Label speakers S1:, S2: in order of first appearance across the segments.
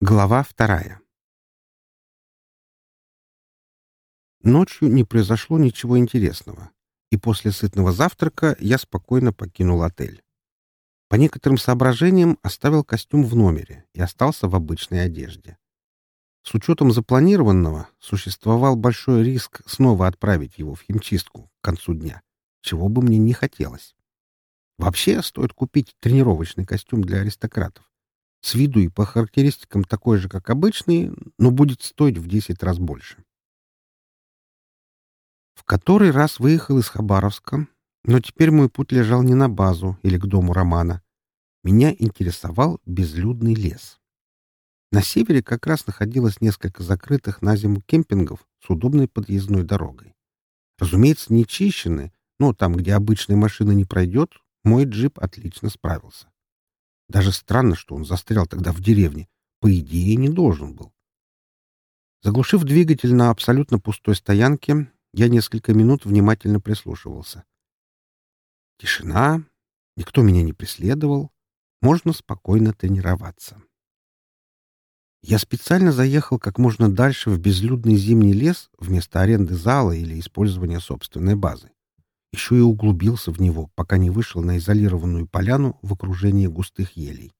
S1: Глава вторая Ночью не произошло ничего интересного, и после сытного завтрака я спокойно покинул отель. По некоторым соображениям оставил костюм в номере и остался в обычной одежде. С учетом запланированного существовал большой риск снова отправить его в химчистку к концу дня, чего бы мне не хотелось. Вообще стоит купить тренировочный костюм для аристократов. С виду и по характеристикам такой же, как обычный, но будет стоить в 10 раз больше. В который раз выехал из Хабаровска, но теперь мой путь лежал не на базу или к дому Романа. Меня интересовал безлюдный лес. На севере как раз находилось несколько закрытых на зиму кемпингов с удобной подъездной дорогой. Разумеется, не чищены, но там, где обычная машина не пройдет, мой джип отлично справился. Даже странно, что он застрял тогда в деревне. По идее, не должен был. Заглушив двигатель на абсолютно пустой стоянке, я несколько минут внимательно прислушивался. Тишина, никто меня не преследовал, можно спокойно тренироваться. Я специально заехал как можно дальше в безлюдный зимний лес вместо аренды зала или использования собственной базы еще и углубился в него, пока не вышел на изолированную поляну в окружении густых елей.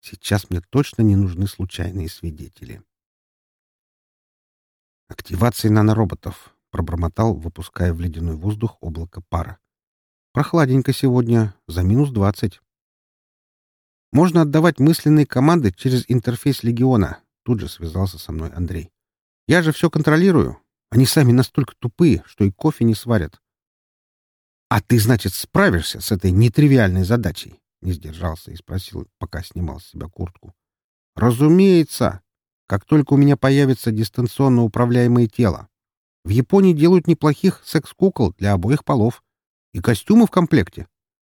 S1: Сейчас мне точно не нужны случайные свидетели. «Активация нанороботов», — пробормотал, выпуская в ледяной воздух облако пара. «Прохладненько сегодня, за минус двадцать». «Можно отдавать мысленные команды через интерфейс Легиона», — тут же связался со мной Андрей. «Я же все контролирую. Они сами настолько тупые, что и кофе не сварят. «А ты, значит, справишься с этой нетривиальной задачей?» — не сдержался и спросил, пока снимал с себя куртку. «Разумеется! Как только у меня появится дистанционно управляемое тело. В Японии делают неплохих секс-кукол для обоих полов. И костюмы в комплекте.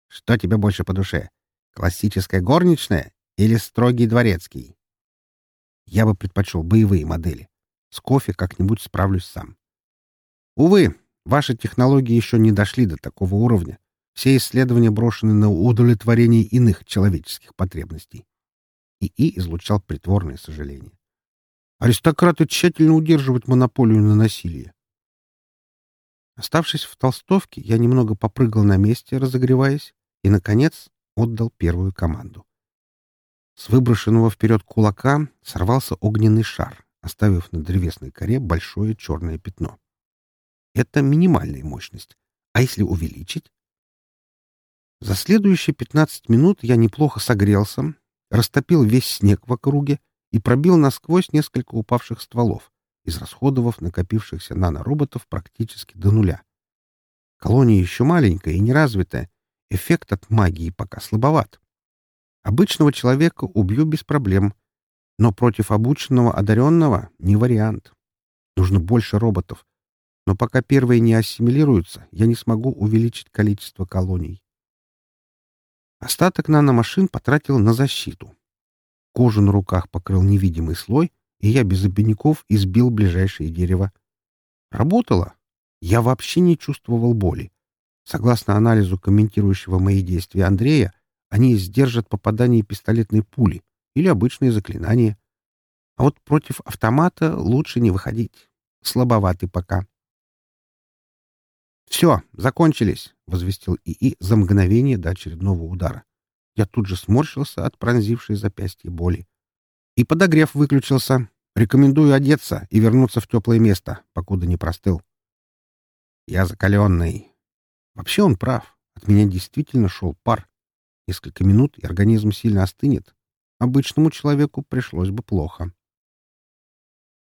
S1: Что тебе больше по душе? Классическая горничная или строгий дворецкий?» Я бы предпочел боевые модели. С кофе как-нибудь справлюсь сам. Увы, Ваши технологии еще не дошли до такого уровня. Все исследования брошены на удовлетворение иных человеческих потребностей. ИИ излучал притворное сожаление. Аристократы тщательно удерживают монополию на насилие. Оставшись в толстовке, я немного попрыгал на месте, разогреваясь, и, наконец, отдал первую команду. С выброшенного вперед кулака сорвался огненный шар, оставив на древесной коре большое черное пятно. Это минимальная мощность. А если увеличить? За следующие 15 минут я неплохо согрелся, растопил весь снег в округе и пробил насквозь несколько упавших стволов, израсходовав накопившихся нанороботов практически до нуля. Колония еще маленькая и неразвитая, эффект от магии пока слабоват. Обычного человека убью без проблем, но против обученного одаренного не вариант. Нужно больше роботов, но пока первые не ассимилируются, я не смогу увеличить количество колоний. Остаток наномашин потратил на защиту. Кожу на руках покрыл невидимый слой, и я без обиняков избил ближайшее дерево. Работало. Я вообще не чувствовал боли. Согласно анализу комментирующего мои действия Андрея, они сдержат попадание пистолетной пули или обычные заклинания. А вот против автомата лучше не выходить. Слабоватый пока. «Все, закончились», — возвестил ИИ за мгновение до очередного удара. Я тут же сморщился от пронзившей запястье боли. И подогрев выключился. Рекомендую одеться и вернуться в теплое место, покуда не простыл. Я закаленный. Вообще он прав. От меня действительно шел пар. Несколько минут, и организм сильно остынет. Обычному человеку пришлось бы плохо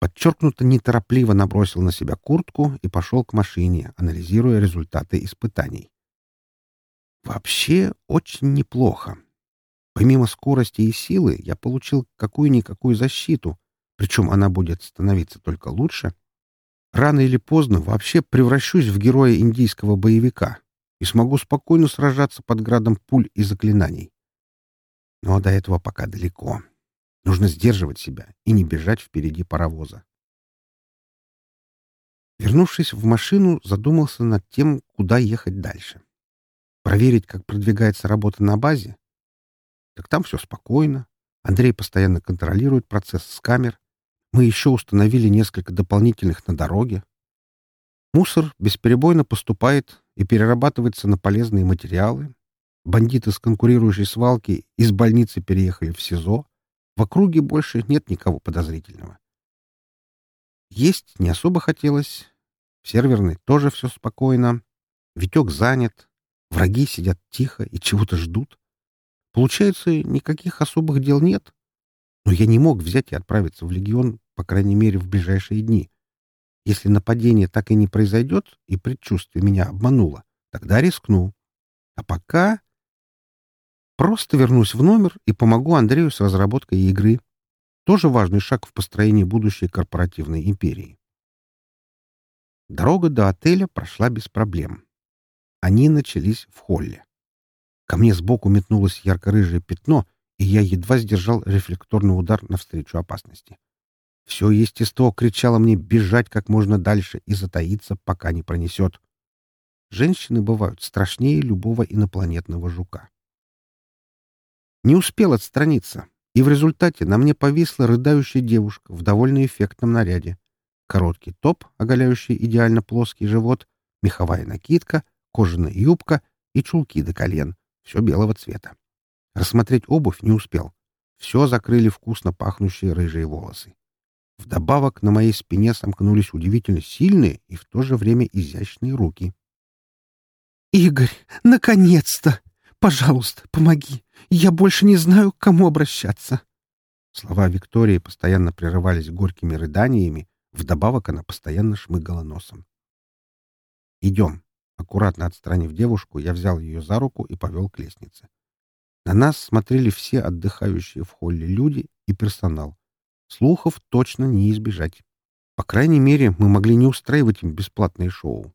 S1: подчеркнуто неторопливо набросил на себя куртку и пошел к машине, анализируя результаты испытаний. Вообще очень неплохо. Помимо скорости и силы я получил какую-никакую защиту, причем она будет становиться только лучше. Рано или поздно вообще превращусь в героя индийского боевика и смогу спокойно сражаться под градом пуль и заклинаний. Но до этого пока далеко. Нужно сдерживать себя и не бежать впереди паровоза. Вернувшись в машину, задумался над тем, куда ехать дальше. Проверить, как продвигается работа на базе? Так там все спокойно. Андрей постоянно контролирует процесс с камер. Мы еще установили несколько дополнительных на дороге. Мусор бесперебойно поступает и перерабатывается на полезные материалы. Бандиты с конкурирующей свалки из больницы переехали в СИЗО. В округе больше нет никого подозрительного. Есть не особо хотелось. В серверной тоже все спокойно. Витек занят. Враги сидят тихо и чего-то ждут. Получается, никаких особых дел нет. Но я не мог взять и отправиться в легион, по крайней мере, в ближайшие дни. Если нападение так и не произойдет, и предчувствие меня обмануло, тогда рискну. А пока просто вернусь в номер и помогу Андрею с разработкой игры. Тоже важный шаг в построении будущей корпоративной империи. Дорога до отеля прошла без проблем. Они начались в холле. Ко мне сбоку метнулось ярко-рыжее пятно, и я едва сдержал рефлекторный удар навстречу опасности. Все естество кричало мне бежать как можно дальше и затаиться, пока не пронесет. Женщины бывают страшнее любого инопланетного жука. Не успел отстраниться, и в результате на мне повисла рыдающая девушка в довольно эффектном наряде. Короткий топ, оголяющий идеально плоский живот, меховая накидка, кожаная юбка и чулки до колен, все белого цвета. Рассмотреть обувь не успел. Все закрыли вкусно пахнущие рыжие волосы. Вдобавок на моей спине сомкнулись удивительно сильные и в то же время изящные руки. «Игорь, наконец-то! Пожалуйста, помоги! Я больше не знаю, к кому обращаться!» Слова Виктории постоянно прерывались горькими рыданиями, вдобавок она постоянно шмыгала носом. «Идем!» Аккуратно отстранив девушку, я взял ее за руку и повел к лестнице. На нас смотрели все отдыхающие в холле люди и персонал. Слухов точно не избежать. По крайней мере, мы могли не устраивать им бесплатные шоу.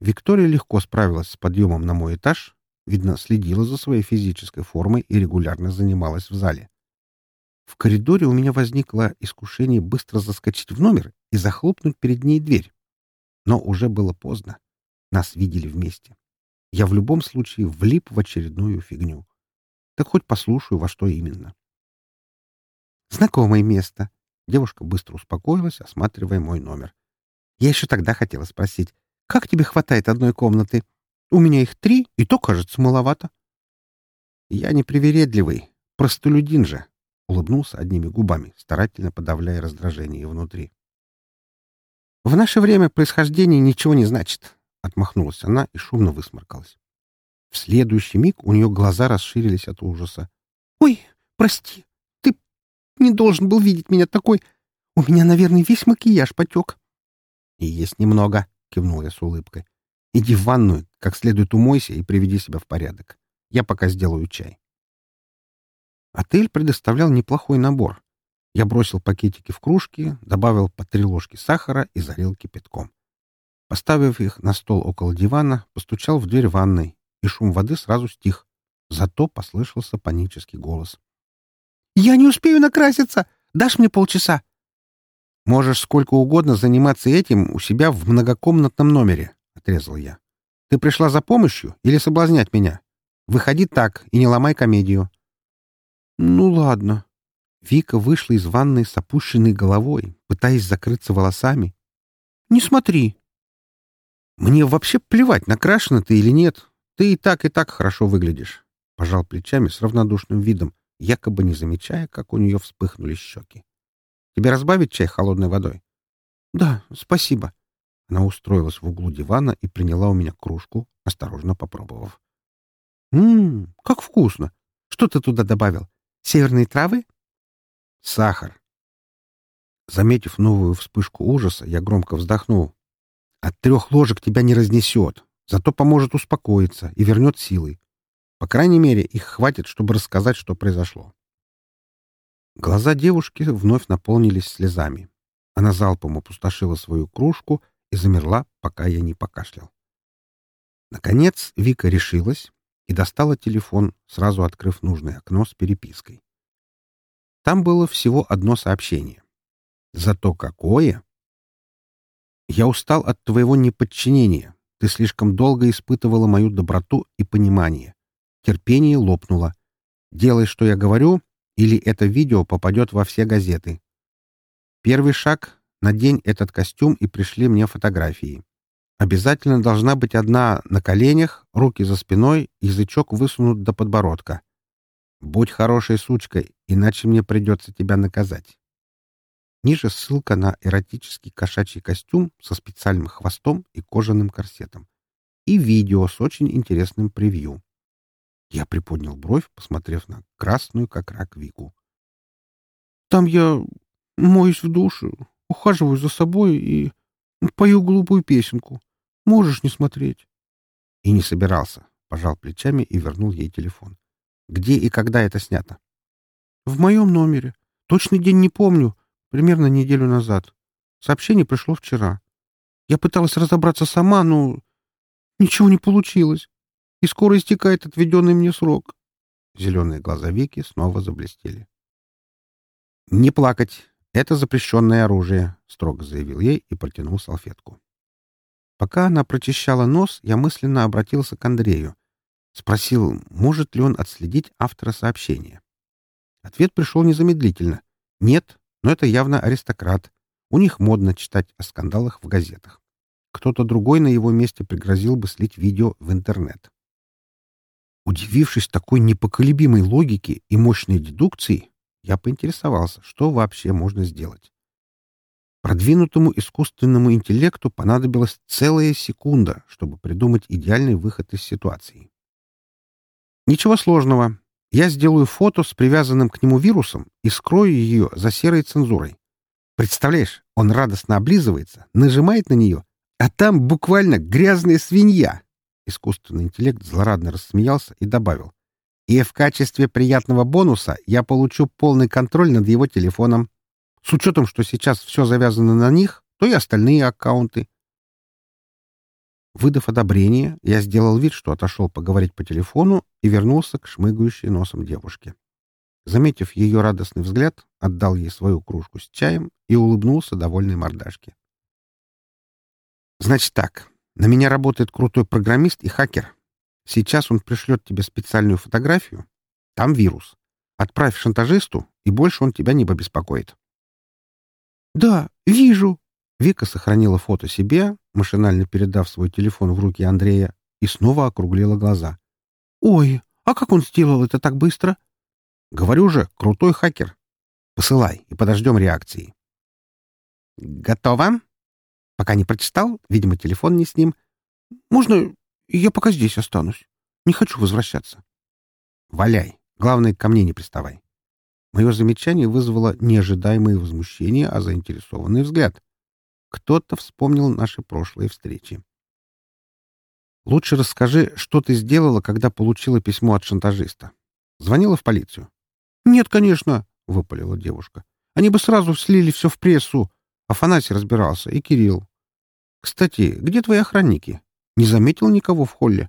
S1: Виктория легко справилась с подъемом на мой этаж, видно, следила за своей физической формой и регулярно занималась в зале. В коридоре у меня возникло искушение быстро заскочить в номер и захлопнуть перед ней дверь. Но уже было поздно. Нас видели вместе. Я в любом случае влип в очередную фигню. Так хоть послушаю, во что именно. Знакомое место. Девушка быстро успокоилась, осматривая мой номер. Я еще тогда хотела спросить, как тебе хватает одной комнаты? У меня их три, и то, кажется, маловато. Я непривередливый, простолюдин же, — улыбнулся одними губами, старательно подавляя раздражение внутри. В наше время происхождение ничего не значит. — отмахнулась она и шумно высморкалась. В следующий миг у нее глаза расширились от ужаса. «Ой, прости, ты не должен был видеть меня такой. У меня, наверное, весь макияж потек». «И есть немного», — кивнул я с улыбкой. «Иди в ванную, как следует умойся и приведи себя в порядок. Я пока сделаю чай». Отель предоставлял неплохой набор. Я бросил пакетики в кружки, добавил по три ложки сахара и залил кипятком. Поставив их на стол около дивана, постучал в дверь ванной, и шум воды сразу стих. Зато послышался панический голос. «Я не успею накраситься! Дашь мне полчаса?» «Можешь сколько угодно заниматься этим у себя в многокомнатном номере», — отрезал я. «Ты пришла за помощью или соблазнять меня? Выходи так и не ломай комедию». «Ну ладно». Вика вышла из ванной с опущенной головой, пытаясь закрыться волосами. «Не смотри, «Мне вообще плевать, накрашена ты или нет. Ты и так, и так хорошо выглядишь», — пожал плечами с равнодушным видом, якобы не замечая, как у нее вспыхнули щеки. «Тебе разбавить чай холодной водой?» «Да, спасибо». Она устроилась в углу дивана и приняла у меня кружку, осторожно попробовав. «Ммм, как вкусно! Что ты туда добавил? Северные травы?» «Сахар». Заметив новую вспышку ужаса, я громко вздохнул, от трех ложек тебя не разнесет, зато поможет успокоиться и вернет силы. По крайней мере, их хватит, чтобы рассказать, что произошло. Глаза девушки вновь наполнились слезами. Она залпом опустошила свою кружку и замерла, пока я не покашлял. Наконец Вика решилась и достала телефон, сразу открыв нужное окно с перепиской. Там было всего одно сообщение. Зато какое! Я устал от твоего неподчинения. Ты слишком долго испытывала мою доброту и понимание. Терпение лопнуло. Делай, что я говорю, или это видео попадет во все газеты. Первый шаг — надень этот костюм и пришли мне фотографии. Обязательно должна быть одна на коленях, руки за спиной, язычок высунут до подбородка. Будь хорошей сучкой, иначе мне придется тебя наказать. Ниже ссылка на эротический кошачий костюм со специальным хвостом и кожаным корсетом. И видео с очень интересным превью. Я приподнял бровь, посмотрев на красную, как рак, Вику. «Там я моюсь в душе, ухаживаю за собой и пою глупую песенку. Можешь не смотреть». И не собирался. Пожал плечами и вернул ей телефон. «Где и когда это снято?» «В моем номере. Точный день не помню. Примерно неделю назад. Сообщение пришло вчера. Я пыталась разобраться сама, но ничего не получилось и скоро истекает отведенный мне срок. Зеленые глаза Вики снова заблестели. «Не плакать. Это запрещенное оружие», — строго заявил ей и протянул салфетку. Пока она прочищала нос, я мысленно обратился к Андрею. Спросил, может ли он отследить автора сообщения. Ответ пришел незамедлительно. Нет, но это явно аристократ. У них модно читать о скандалах в газетах. Кто-то другой на его месте пригрозил бы слить видео в интернет. Удивившись такой непоколебимой логике и мощной дедукции, я поинтересовался, что вообще можно сделать. Продвинутому искусственному интеллекту понадобилась целая секунда, чтобы придумать идеальный выход из ситуации. Ничего сложного. Я сделаю фото с привязанным к нему вирусом и скрою ее за серой цензурой. Представляешь, он радостно облизывается, нажимает на нее, а там буквально грязная свинья. Искусственный интеллект злорадно рассмеялся и добавил. «И в качестве приятного бонуса я получу полный контроль над его телефоном. С учетом, что сейчас все завязано на них, то и остальные аккаунты». Выдав одобрение, я сделал вид, что отошел поговорить по телефону и вернулся к шмыгающей носом девушке. Заметив ее радостный взгляд, отдал ей свою кружку с чаем и улыбнулся довольной мордашке. «Значит так, на меня работает крутой программист и хакер. Сейчас он пришлет тебе специальную фотографию. Там вирус. Отправь шантажисту, и больше он тебя не побеспокоит. «Да, вижу!» Вика сохранила фото себе, машинально передав свой телефон в руки Андрея, и снова округлила глаза. «Ой, а как он сделал это так быстро?» «Говорю же, крутой хакер. Посылай, и подождем реакции». «Готово?» Пока не прочитал, видимо, телефон не с ним. Можно я пока здесь останусь? Не хочу возвращаться. Валяй. Главное, ко мне не приставай. Мое замечание вызвало неожидаемое возмущение, а заинтересованный взгляд. Кто-то вспомнил наши прошлые встречи. Лучше расскажи, что ты сделала, когда получила письмо от шантажиста. Звонила в полицию? Нет, конечно, — выпалила девушка. Они бы сразу слили все в прессу. Афанасий разбирался и Кирилл. Кстати, где твои охранники? Не заметил никого в холле?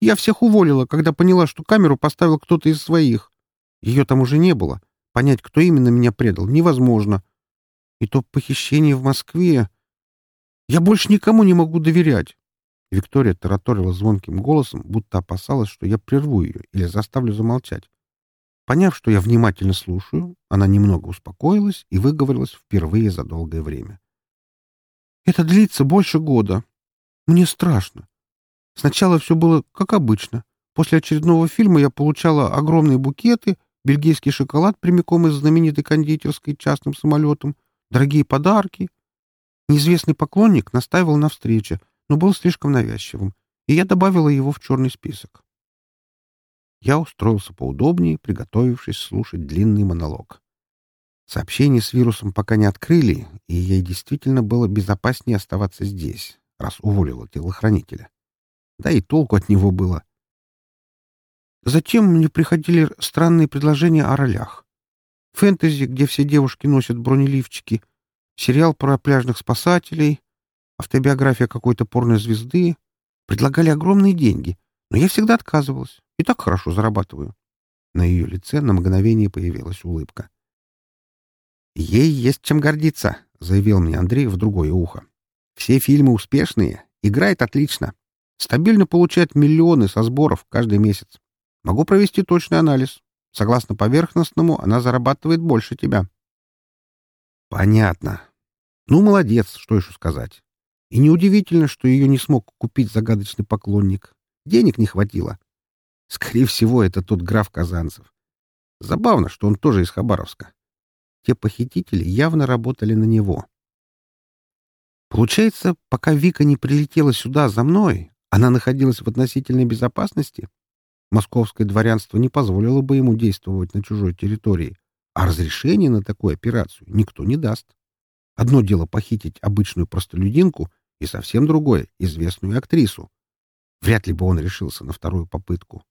S1: Я всех уволила, когда поняла, что камеру поставил кто-то из своих. Ее там уже не было. Понять, кто именно меня предал, невозможно. И то похищение в Москве... Я больше никому не могу доверять. Виктория тараторила звонким голосом, будто опасалась, что я прерву ее или заставлю замолчать. Поняв, что я внимательно слушаю, она немного успокоилась и выговорилась впервые за долгое время. Это длится больше года. Мне страшно. Сначала все было как обычно. После очередного фильма я получала огромные букеты, бельгийский шоколад прямиком из знаменитой кондитерской частным самолетом, дорогие подарки. Неизвестный поклонник настаивал на встрече, но был слишком навязчивым, и я добавила его в черный список. Я устроился поудобнее, приготовившись слушать длинный монолог. Сообщение с вирусом пока не открыли, и ей действительно было безопаснее оставаться здесь, раз уволила телохранителя. Да и толку от него было. Затем мне приходили странные предложения о ролях. Фэнтези, где все девушки носят бронеливчики, сериал про пляжных спасателей, автобиография какой-то порной звезды. Предлагали огромные деньги, но я всегда отказывалась. И так хорошо зарабатываю. На ее лице на мгновение появилась улыбка. «Ей есть чем гордиться», — заявил мне Андрей в другое ухо. «Все фильмы успешные, играет отлично. Стабильно получает миллионы со сборов каждый месяц. Могу провести точный анализ. Согласно поверхностному, она зарабатывает больше тебя. Понятно. Ну, молодец, что еще сказать. И неудивительно, что ее не смог купить загадочный поклонник. Денег не хватило. Скорее всего, это тот граф Казанцев. Забавно, что он тоже из Хабаровска. Те похитители явно работали на него. Получается, пока Вика не прилетела сюда за мной, она находилась в относительной безопасности? Московское дворянство не позволило бы ему действовать на чужой территории, а разрешение на такую операцию никто не даст. Одно дело похитить обычную простолюдинку, и совсем другое — известную актрису. Вряд ли бы он решился на вторую попытку.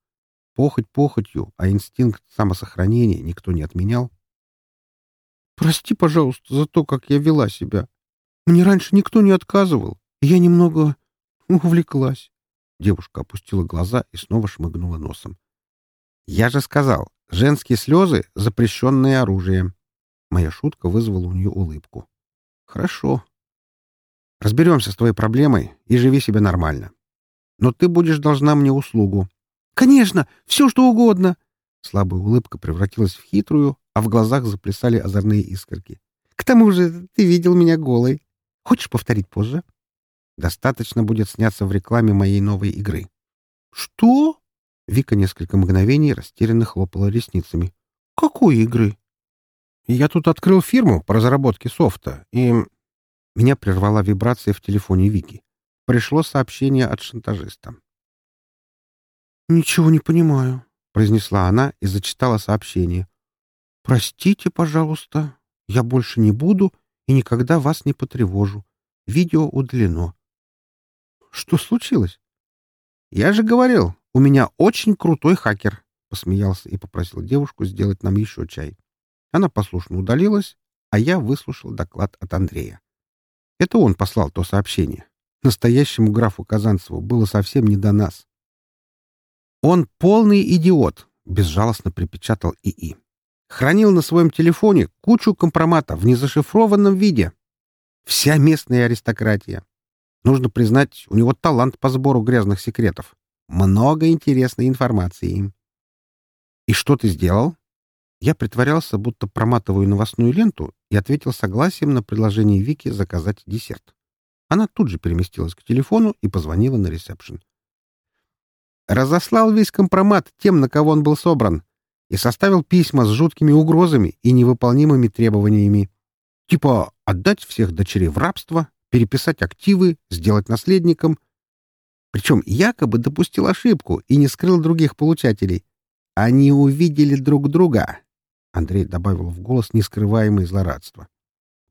S1: Похоть похотью, а инстинкт самосохранения никто не отменял. «Прости, пожалуйста, за то, как я вела себя. Мне раньше никто не отказывал, я немного увлеклась». Девушка опустила глаза и снова шмыгнула носом. «Я же сказал, женские слезы — запрещенное оружие». Моя шутка вызвала у нее улыбку. «Хорошо. Разберемся с твоей проблемой и живи себе нормально. Но ты будешь должна мне услугу. «Конечно! Все, что угодно!» Слабая улыбка превратилась в хитрую, а в глазах заплясали озорные искорки. «К тому же ты видел меня голой. Хочешь повторить позже?» «Достаточно будет сняться в рекламе моей новой игры». «Что?» Вика несколько мгновений растерянно хлопала ресницами. «Какой игры?» «Я тут открыл фирму по разработке софта, и...» Меня прервала вибрация в телефоне Вики. Пришло сообщение от шантажиста. «Ничего не понимаю», — произнесла она и зачитала сообщение. «Простите, пожалуйста, я больше не буду и никогда вас не потревожу. Видео удалено». «Что случилось?» «Я же говорил, у меня очень крутой хакер», — посмеялся и попросил девушку сделать нам еще чай. Она послушно удалилась, а я выслушал доклад от Андрея. Это он послал то сообщение. Настоящему графу Казанцеву было совсем не до нас. «Он полный идиот», — безжалостно припечатал ИИ. «Хранил на своем телефоне кучу компромата в незашифрованном виде. Вся местная аристократия. Нужно признать, у него талант по сбору грязных секретов. Много интересной информации». «И что ты сделал?» Я притворялся, будто проматываю новостную ленту, и ответил согласием на предложение Вики заказать десерт. Она тут же переместилась к телефону и позвонила на ресепшн. Разослал весь компромат тем, на кого он был собран, и составил письма с жуткими угрозами и невыполнимыми требованиями. Типа отдать всех дочерей в рабство, переписать активы, сделать наследником. Причем якобы допустил ошибку и не скрыл других получателей. Они увидели друг друга. Андрей добавил в голос нескрываемое злорадство.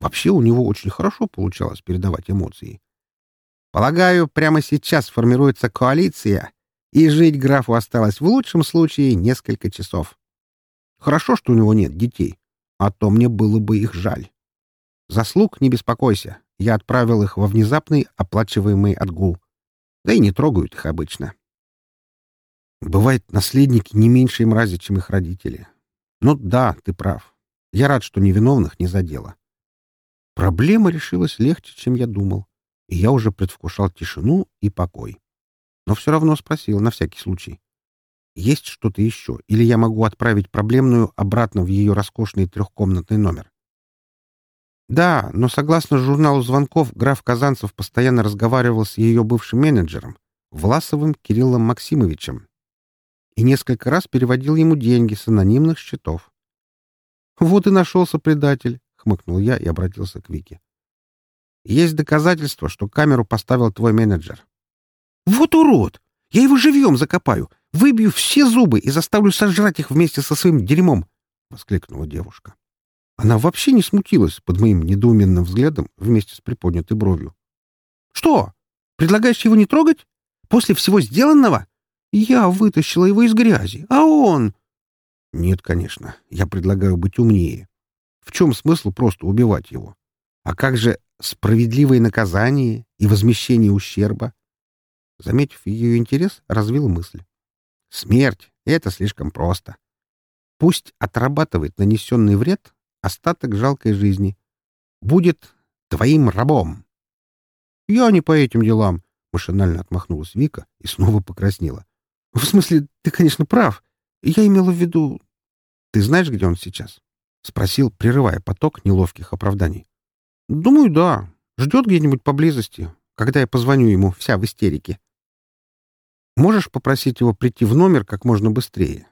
S1: Вообще у него очень хорошо получалось передавать эмоции. Полагаю, прямо сейчас формируется коалиция, и жить графу осталось в лучшем случае несколько часов. Хорошо, что у него нет детей, а то мне было бы их жаль. Заслуг не беспокойся, я отправил их во внезапный оплачиваемый отгул. Да и не трогают их обычно. Бывает, наследники не меньше мрази, чем их родители. Ну да, ты прав. Я рад, что невиновных не задело. Проблема решилась легче, чем я думал, и я уже предвкушал тишину и покой но все равно спросил на всякий случай. Есть что-то еще, или я могу отправить проблемную обратно в ее роскошный трехкомнатный номер? Да, но согласно журналу звонков, граф Казанцев постоянно разговаривал с ее бывшим менеджером, Власовым Кириллом Максимовичем, и несколько раз переводил ему деньги с анонимных счетов. «Вот и нашелся предатель», — хмыкнул я и обратился к Вике. «Есть доказательства, что камеру поставил твой менеджер. «Вот урод! Я его живьем закопаю, выбью все зубы и заставлю сожрать их вместе со своим дерьмом!» — воскликнула девушка. Она вообще не смутилась под моим недоуменным взглядом вместе с приподнятой бровью. «Что? Предлагаешь его не трогать? После всего сделанного? Я вытащила его из грязи, а он...» «Нет, конечно. Я предлагаю быть умнее. В чем смысл просто убивать его? А как же справедливое наказание и возмещение ущерба? Заметив ее интерес, развил мысль. Смерть — это слишком просто. Пусть отрабатывает нанесенный вред остаток жалкой жизни. Будет твоим рабом. Я не по этим делам, — машинально отмахнулась Вика и снова покраснела. В смысле, ты, конечно, прав. Я имела в виду... Ты знаешь, где он сейчас?» — спросил, прерывая поток неловких оправданий.
S2: «Думаю, да. Ждет где-нибудь поблизости, когда я позвоню ему, вся в истерике».
S1: «Можешь попросить его прийти в номер как можно быстрее?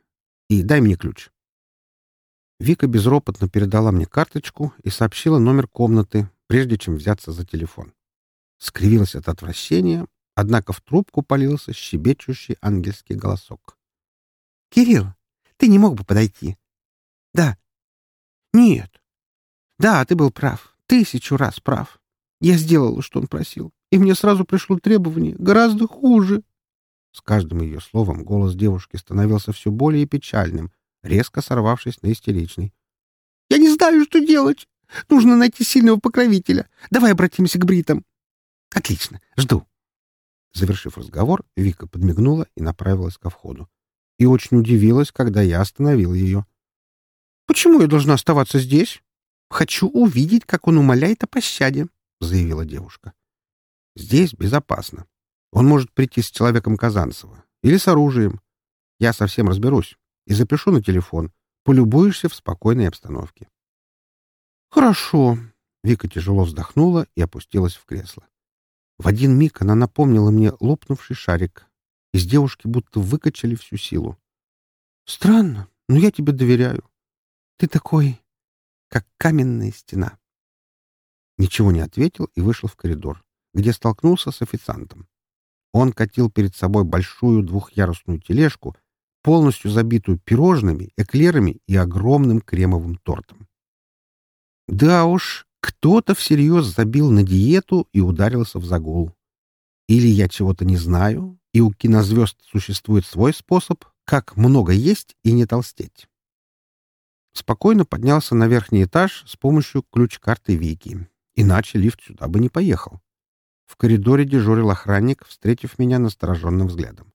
S1: И дай мне ключ». Вика безропотно передала мне карточку и сообщила номер комнаты, прежде чем взяться за телефон. Скривилась от отвращения, однако в трубку полился щебечущий ангельский голосок.
S2: «Кирилл, ты не мог бы подойти?» «Да». «Нет». «Да, ты был прав. Тысячу раз прав. Я сделала, что он просил, и мне сразу пришло требование гораздо хуже».
S1: С каждым ее словом голос девушки становился все более печальным, резко сорвавшись на истеричный.
S2: «Я не знаю, что делать. Нужно найти сильного покровителя. Давай обратимся к бритам». «Отлично. Жду».
S1: Завершив разговор, Вика подмигнула и направилась ко входу. И очень удивилась, когда я остановил ее.
S2: «Почему я должна оставаться здесь? Хочу увидеть, как он умоляет о пощаде», — заявила девушка.
S1: «Здесь безопасно. Он может прийти с человеком Казанцева или с оружием. Я совсем разберусь и запишу на телефон. Полюбуешься в спокойной обстановке.
S2: «Хорошо».
S1: Вика тяжело вздохнула и опустилась в кресло. В один миг она напомнила мне лопнувший шарик. Из девушки будто выкачали всю силу.
S2: «Странно, но я тебе доверяю. Ты такой, как каменная стена».
S1: Ничего не ответил и вышел в коридор, где столкнулся с официантом. Он катил перед собой большую двухъярусную тележку, полностью забитую пирожными, эклерами и огромным кремовым тортом. Да уж, кто-то всерьез забил на диету и ударился в загул. Или я чего-то не знаю, и у кинозвезд существует свой способ, как много есть и не толстеть. Спокойно поднялся на верхний этаж с помощью ключ-карты Вики, иначе лифт сюда бы не поехал. В коридоре дежурил охранник, встретив меня настороженным взглядом.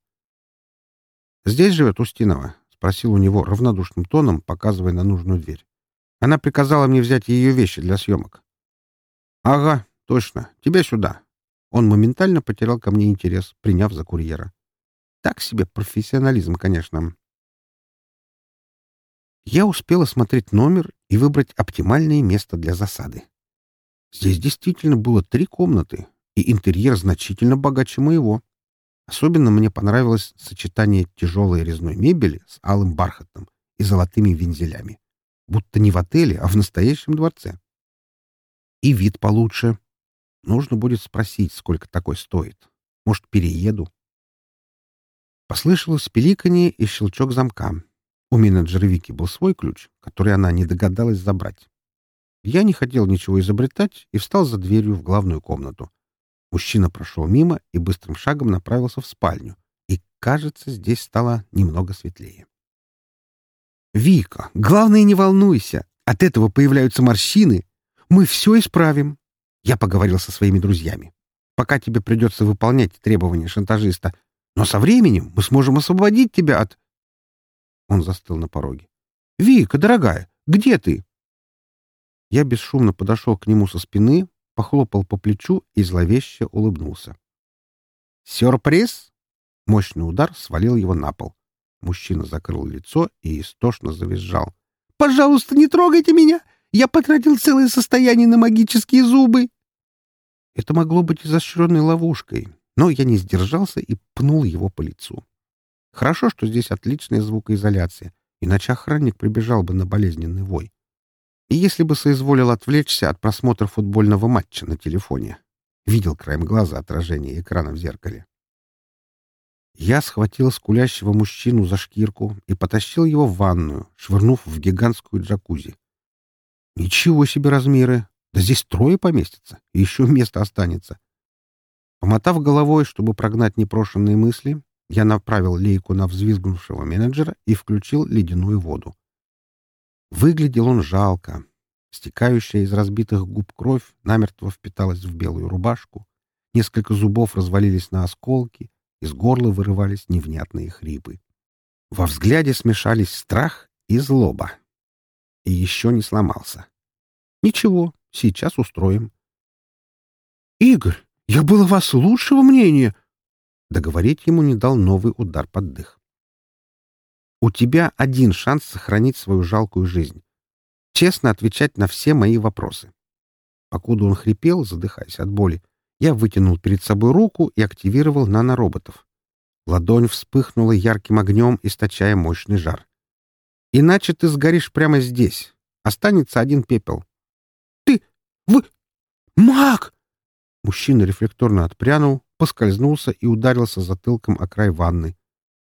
S1: «Здесь живет Устинова?» — спросил у него равнодушным тоном, показывая на нужную дверь. «Она приказала мне взять ее вещи для съемок». «Ага, точно. Тебя сюда». Он моментально потерял ко мне интерес, приняв за курьера. Так себе профессионализм, конечно. Я успел осмотреть номер и выбрать оптимальное место для засады. Здесь действительно было три комнаты, и интерьер значительно богаче моего. Особенно мне понравилось сочетание тяжелой резной мебели с алым бархатом и золотыми вензелями. Будто не в отеле, а в настоящем дворце. И вид получше. Нужно будет спросить, сколько такой стоит. Может, перееду? Послышалось пиликанье и щелчок замка. У менеджера Вики был свой ключ, который она не догадалась забрать. Я не хотел ничего изобретать и встал за дверью в главную комнату, Мужчина прошел мимо и быстрым шагом направился в спальню. И, кажется, здесь стало немного светлее. «Вика, главное, не волнуйся. От этого появляются морщины. Мы все исправим. Я поговорил со своими друзьями. Пока тебе придется выполнять требования шантажиста. Но со временем мы сможем освободить тебя от...» Он застыл на пороге. «Вика, дорогая, где ты?» Я бесшумно подошел к нему со спины, похлопал по плечу и зловеще улыбнулся. «Сюрприз!» Мощный удар свалил его на пол. Мужчина закрыл лицо и истошно завизжал. «Пожалуйста, не трогайте меня! Я потратил целое состояние на магические зубы!» Это могло быть изощренной ловушкой, но я не сдержался и пнул его по лицу. Хорошо, что здесь отличная звукоизоляция, иначе охранник прибежал бы на болезненный вой. И если бы соизволил отвлечься от просмотра футбольного матча на телефоне, видел краем глаза отражение экрана в зеркале. Я схватил скулящего мужчину за шкирку и потащил его в ванную, швырнув в гигантскую джакузи. Ничего себе размеры! Да здесь трое поместится, и еще место останется. Помотав головой, чтобы прогнать непрошенные мысли, я направил лейку на взвизгнувшего менеджера и включил ледяную воду. Выглядел он жалко. Стекающая из разбитых губ кровь намертво впиталась в белую рубашку. Несколько зубов развалились на осколки, из горла вырывались невнятные хрипы. Во взгляде смешались страх и злоба. И еще не сломался. Ничего, сейчас устроим. — Игорь, я был о вас лучшего мнения! Договорить ему не дал новый удар под дых. У тебя один шанс сохранить свою жалкую жизнь. Честно отвечать на все мои вопросы. Покуда он хрипел, задыхаясь от боли, я вытянул перед собой руку и активировал нанороботов. Ладонь вспыхнула ярким огнем, источая мощный жар. «Иначе ты сгоришь прямо здесь. Останется один пепел».
S2: «Ты... вы... маг!»
S1: Мужчина рефлекторно отпрянул, поскользнулся и ударился затылком о край ванны.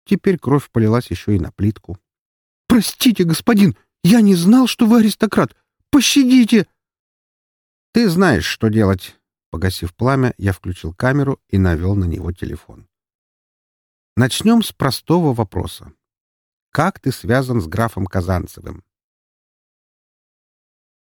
S1: Теперь кровь полилась еще и на плитку.
S2: «Простите, господин, я не знал, что вы аристократ. Пощадите!»
S1: «Ты знаешь, что делать!» Погасив пламя, я включил камеру и навел на него телефон. Начнем с простого вопроса. Как ты связан с графом Казанцевым?